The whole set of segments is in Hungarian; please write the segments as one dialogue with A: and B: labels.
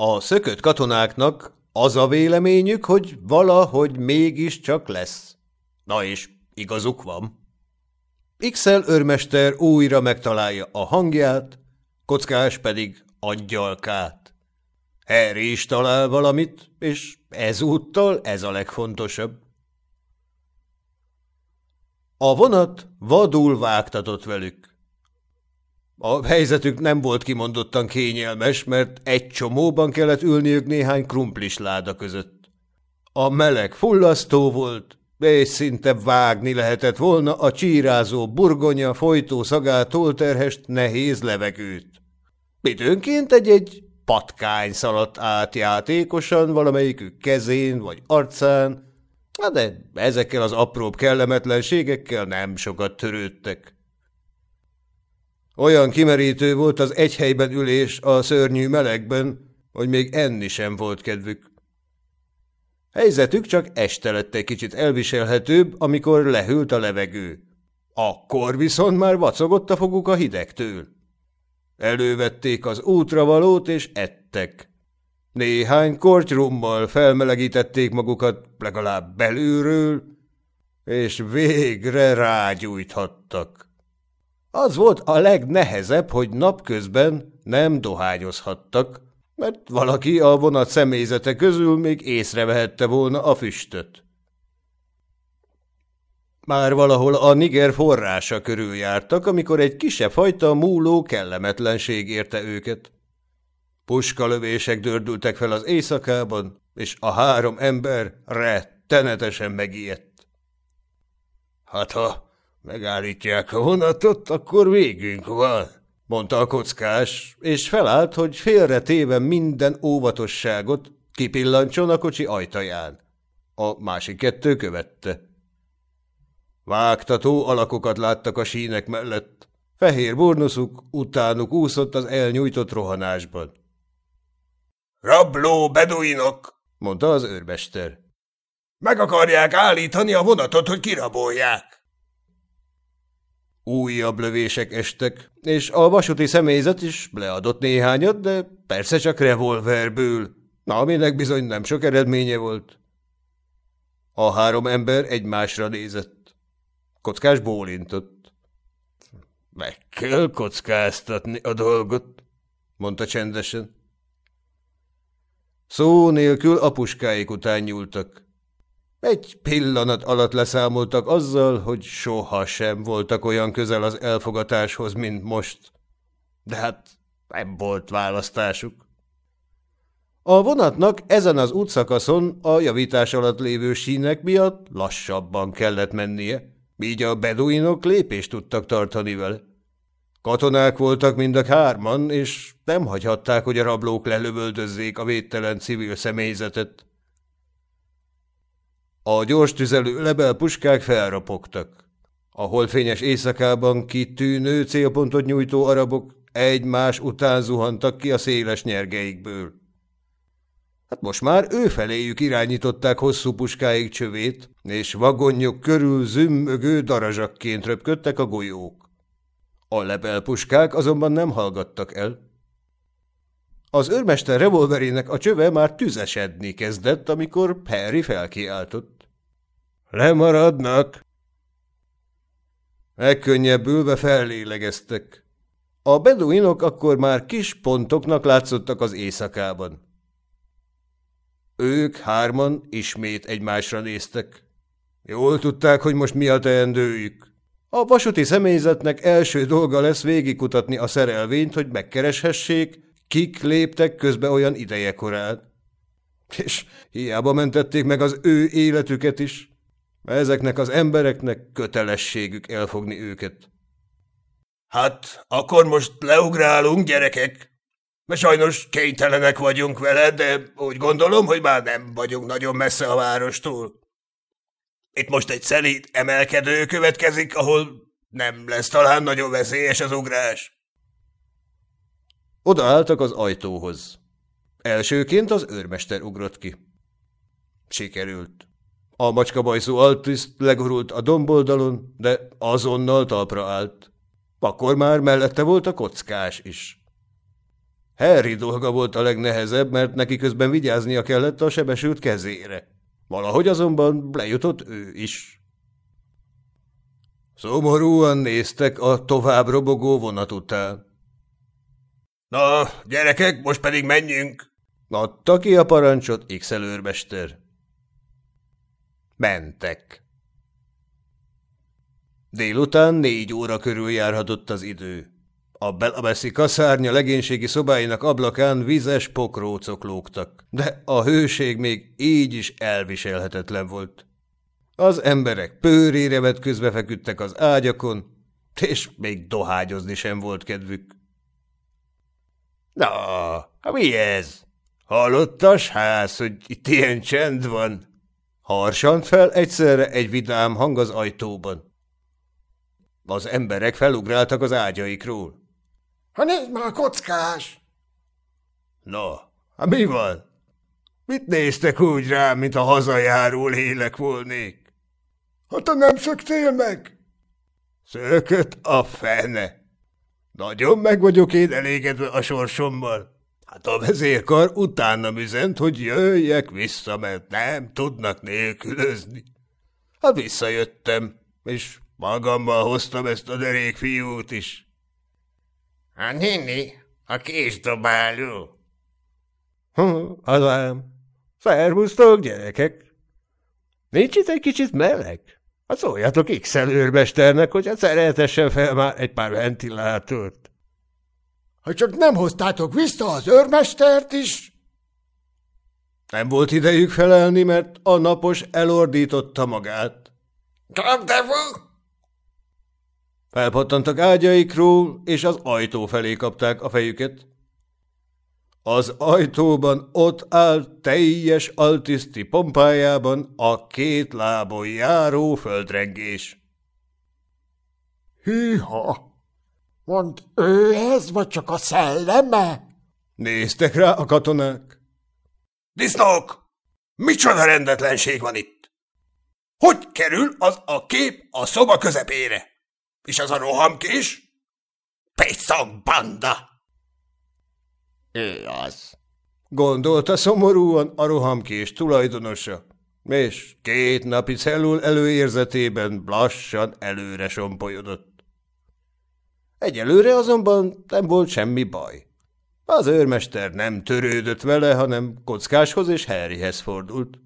A: A szökött katonáknak az a véleményük, hogy valahogy mégiscsak lesz. Na és igazuk van. x örmester újra megtalálja a hangját, kockás pedig angyalkát. Harry is talál valamit, és ezúttal ez a legfontosabb. A vonat vadul vágtatott velük. A helyzetük nem volt kimondottan kényelmes, mert egy csomóban kellett ülniük néhány krumplis láda között. A meleg fullasztó volt, és szinte vágni lehetett volna a csírázó burgonya folytó szagától terhest nehéz levegőt. Időnként egy-egy patkány szaladt át játékosan valamelyikük kezén vagy arcán, de ezekkel az apróbb kellemetlenségekkel nem sokat törődtek. Olyan kimerítő volt az egy helyben ülés a szörnyű melegben, hogy még enni sem volt kedvük. Helyzetük csak este lett egy kicsit elviselhetőbb, amikor lehűlt a levegő. Akkor viszont már vacogott a foguk a hidegtől. Elővették az útravalót és ettek. Néhány kortyrummal felmelegítették magukat legalább belülről, és végre rágyújthattak. Az volt a legnehezebb, hogy napközben nem dohányozhattak, mert valaki a vonat személyzete közül még észrevehette volna a füstöt. Már valahol a Niger forrása körül jártak, amikor egy kisebb fajta múló kellemetlenség érte őket. Puskalövések dördültek fel az éjszakában, és a három ember rettenetesen megijedt. Hát ha Megállítják a vonatot, akkor végünk van, mondta a kockás, és felállt, hogy félretéve minden óvatosságot kipillantson a kocsi ajtaján. A másik kettő követte. Vágtató alakokat láttak a sínek mellett. Fehér burnuszuk utánuk úszott az elnyújtott rohanásban. – Rabló beduinok! – mondta az őrbester. – Meg akarják állítani a vonatot, hogy kirabolják! Újabb lövések estek, és a vasúti személyzet is leadott néhányat, de persze csak revolverből, aminek bizony nem sok eredménye volt. A három ember egymásra nézett. Kockás bólintott. Meg kell kockáztatni a dolgot, mondta csendesen. Szó nélkül a puskáik után nyúltak. Egy pillanat alatt leszámoltak azzal, hogy soha sem voltak olyan közel az elfogatáshoz, mint most. De hát nem volt választásuk. A vonatnak ezen az útszakaszon a javítás alatt lévő sínek miatt lassabban kellett mennie, így a beduinok lépést tudtak tartani vele. Katonák voltak mind a hárman, és nem hagyhatták, hogy a rablók lelövöldözzék a védtelen civil személyzetet. A gyors tüzelő lebelpuskák felropogtak. A holfényes éjszakában kitűnő célpontot nyújtó arabok egymás után zuhantak ki a széles nyergeikből. Hát most már ő feléjük irányították hosszú puskáik csövét, és vagonjuk körül zümmögő darazsakként röpködtek a golyók. A lebelpuskák azonban nem hallgattak el. Az őrmester revolverének a csöve már tüzesedni kezdett, amikor Perry felkiáltott. Lemaradnak! Megkönnyebbülve fellélegeztek. A beduinok akkor már kis pontoknak látszottak az éjszakában. Ők hárman ismét egymásra néztek. Jól tudták, hogy most mi a teendőjük. A vasúti személyzetnek első dolga lesz végigkutatni a szerelvényt, hogy megkereshessék, kik léptek közbe olyan idejekorán. És hiába mentették meg az ő életüket is. Ezeknek az embereknek kötelességük elfogni őket. Hát, akkor most leugrálunk, gyerekek. Mert sajnos kénytelenek vagyunk vele, de úgy gondolom, hogy már nem vagyunk nagyon messze a várostól. Itt most egy szelíd emelkedő következik, ahol nem lesz talán nagyon veszélyes az ugrás. Odaálltak az ajtóhoz. Elsőként az őrmester ugrott ki. Sikerült. A macskabajszú altiszt legurult a domboldalon, de azonnal talpra állt. Akkor már mellette volt a kockás is. Harry dolga volt a legnehezebb, mert neki közben vigyáznia kellett a sebesült kezére. Valahogy azonban lejutott ő is. Szomorúan néztek a tovább robogó vonat után. – Na, gyerekek, most pedig menjünk! – adta ki a parancsot x Mentek. Délután négy óra körül járhatott az idő. A Belabeszi kaszárnya legénységi szobáinak ablakán vizes pokrócok lógtak, de a hőség még így is elviselhetetlen volt. Az emberek pőrére vetközve feküdtek az ágyakon, és még dohányozni sem volt kedvük. – Na, mi ez? Hallottas ház, hogy itt ilyen csend van? Harsant fel egyszerre egy vidám hang az ajtóban. Az emberek felugráltak az ágyaikról.
B: – Ha nézd már, kockás!
A: – Na, hát mi van? Mit néztek úgy rám, mint a hazajáró lélek volnék?
B: – Hát te nem szöktél meg?
A: – Szökött a fene. Nagyon meg vagyok én elégedve a sorsommal. Hát a vezérkar utána üzent, hogy jöjjek vissza, mert nem tudnak nélkülözni. Hát visszajöttem, és magammal hoztam ezt a derék fiút is.
B: – A nini, a késdobáló.
A: Hm, – Hazám. Szervusztok, gyerekek. Nincs itt egy kicsit meleg? Hát szóljatok x őrmesternek, hogy hát szeretessen fel már egy pár ventilátort.
B: Ha csak nem hoztátok vissza az őrmestert is?
A: Nem volt idejük felelni, mert a napos elordította magát.
B: Gardevu!
A: Felpattantak ágyaikról, és az ajtó felé kapták a fejüket. Az ajtóban ott áll teljes altiszti pompájában a két lábon járó földrengés.
B: Hűha! Mond, ő ez, vagy csak a szelleme?
A: Néztek rá a katonák. Disznók! Micsoda rendetlenség van itt? Hogy kerül az a kép a szoba közepére? És az a rohamkés? Pészak banda!
B: Ő az.
A: Gondolta szomorúan a rohamkés tulajdonosa, és két napi cellul előérzetében lassan előre sompolyodott. Egyelőre azonban nem volt semmi baj. Az őrmester nem törődött vele, hanem kockáshoz és Harryhez fordult.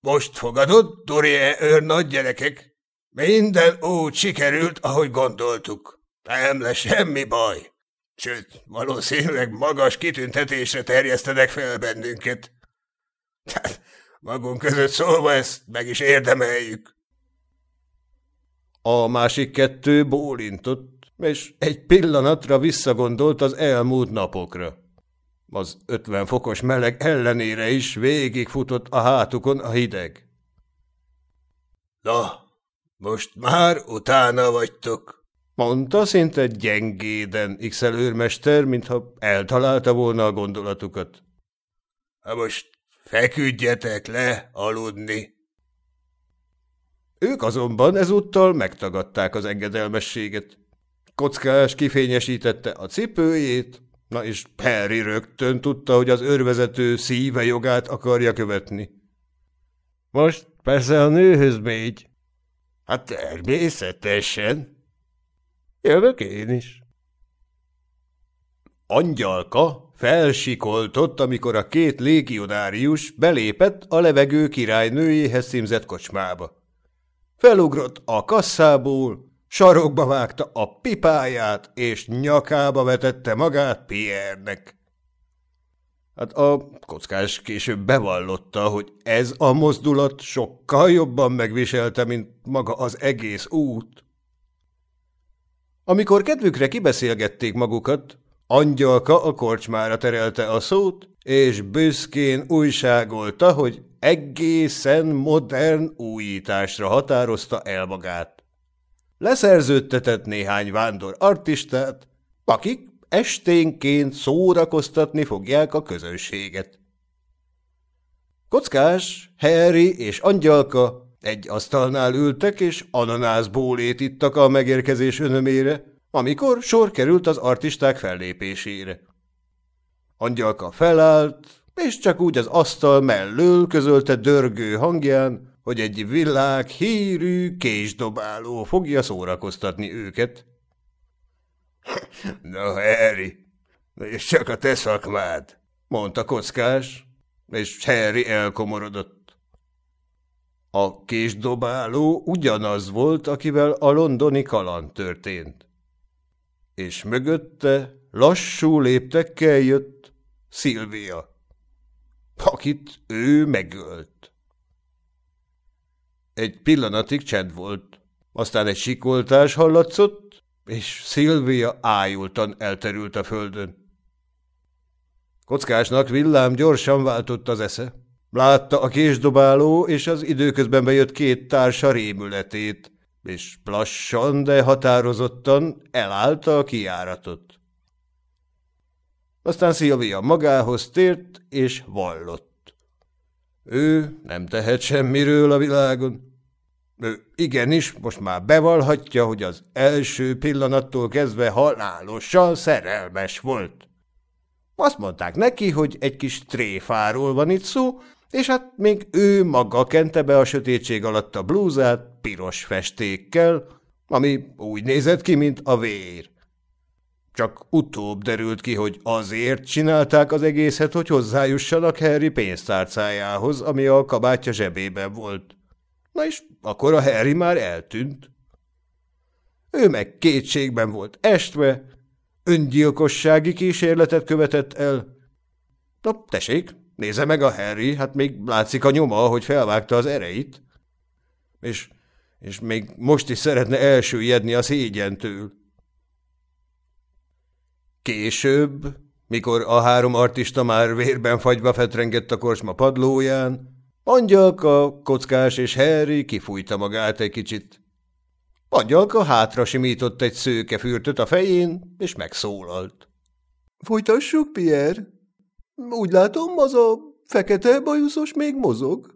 A: Most fogadod, Dorie őr nagy gyerekek? Minden úgy sikerült, ahogy gondoltuk. Nem lesz semmi baj. Sőt, valószínűleg magas kitüntetésre terjesztenek fel bennünket. Tehát magunk között szólva ezt meg is érdemeljük. A másik kettő bólintott, és egy pillanatra visszagondolt az elmúlt napokra. Az ötven fokos meleg ellenére is végigfutott a hátukon a hideg. Na, most már utána vagytok, mondta szinte gyengéden x őrmester, mintha eltalálta volna a gondolatukat. Ha most feküdjetek le aludni. Ők azonban ezúttal megtagadták az engedelmességet. Kockás kifényesítette a cipőjét, na és Perry rögtön tudta, hogy az őrvezető szíve jogát akarja követni. Most persze a nőhöz mégy. Hát természetesen. Jövök én is. Angyalka felsikoltott, amikor a két légionárius belépett a levegő királynőjéhez címzett kocsmába. Felugrott a kasszából, sarokba vágta a pipáját, és nyakába vetette magát Pierre-nek. Hát a kockás később bevallotta, hogy ez a mozdulat sokkal jobban megviselte, mint maga az egész út. Amikor kedvükre kibeszélgették magukat, angyalka a korcsmára terelte a szót, és büszkén újságolta, hogy egészen modern újításra határozta el magát leszerződtetett néhány vándor artistát, akik esténként szórakoztatni fogják a közönséget. Kockás, Harry és Angyalka egy asztalnál ültek, és ananászbólét ittak a megérkezés önömére, amikor sor került az artisták fellépésére. Angyalka felállt, és csak úgy az asztal mellől közölte dörgő hangján, hogy egy világ hírű késdobáló fogja szórakoztatni őket. – Na, Harry, és csak a te szakmád, mondta kockás, és Harry elkomorodott. A késdobáló ugyanaz volt, akivel a londoni kaland történt. És mögötte lassú léptekkel jött Szilvia, akit ő megölt. Egy pillanatig csend volt, aztán egy sikoltás hallatszott, és Szilvia ájultan elterült a földön. Kockásnak villám gyorsan váltott az esze. Látta a késdobáló és az időközben bejött két társa rémületét, és lassan, de határozottan elállta a kiáratot. Aztán Szilvia magához tért és vallott. Ő nem tehet semmiről a világon. Ő igenis most már bevallhatja, hogy az első pillanattól kezdve halálosan szerelmes volt. Azt mondták neki, hogy egy kis tréfáról van itt szó, és hát még ő maga kente be a sötétség alatt a blúzát piros festékkel, ami úgy nézett ki, mint a vér. Csak utóbb derült ki, hogy azért csinálták az egészet, hogy hozzájussanak Harry pénztárcájához, ami a kabátja zsebében volt. Na és akkor a Harry már eltűnt. Ő meg kétségben volt estve, öngyilkossági kísérletet követett el. Na, tessék, nézze meg a Harry, hát még látszik a nyoma, hogy felvágta az ereit. És, és még most is szeretne elsüllyedni a szégyentől. Később, mikor a három artista már vérben fagyva fetrengett a korsma padlóján, Angyalka, Kockás és Harry kifújta magát egy kicsit. Angyalka hátra simított egy szőke fürtöt a fején, és megszólalt. – Folytassuk, Pierre? Úgy látom, az a fekete bajuszos még mozog.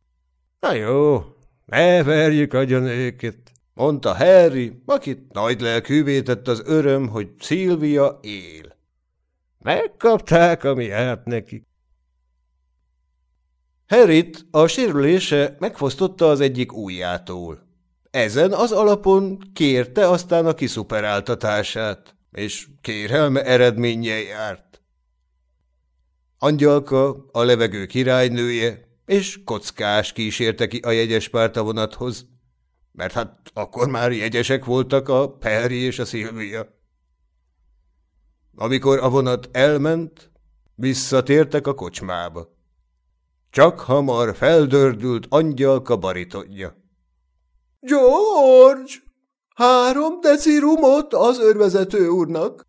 A: – Na jó, ne verjük agyon őket, mondta Harry, akit nagy lelkűvé tett az öröm, hogy Szilvia él. Megkapták, ami járt nekik. Harryt a sérülése megfosztotta az egyik ujjától. Ezen az alapon kérte aztán a kiszuperáltatását, és kérelme eredménye járt. Angyalka, a levegő királynője, és kockás kísérte ki a jegyes pártavonathoz, mert hát akkor már jegyesek voltak a Perry és a Szilvia. Amikor a vonat elment, visszatértek a kocsmába. Csak hamar feldördült angyalka baritonja. – George! Három deci rumot az örvezető úrnak!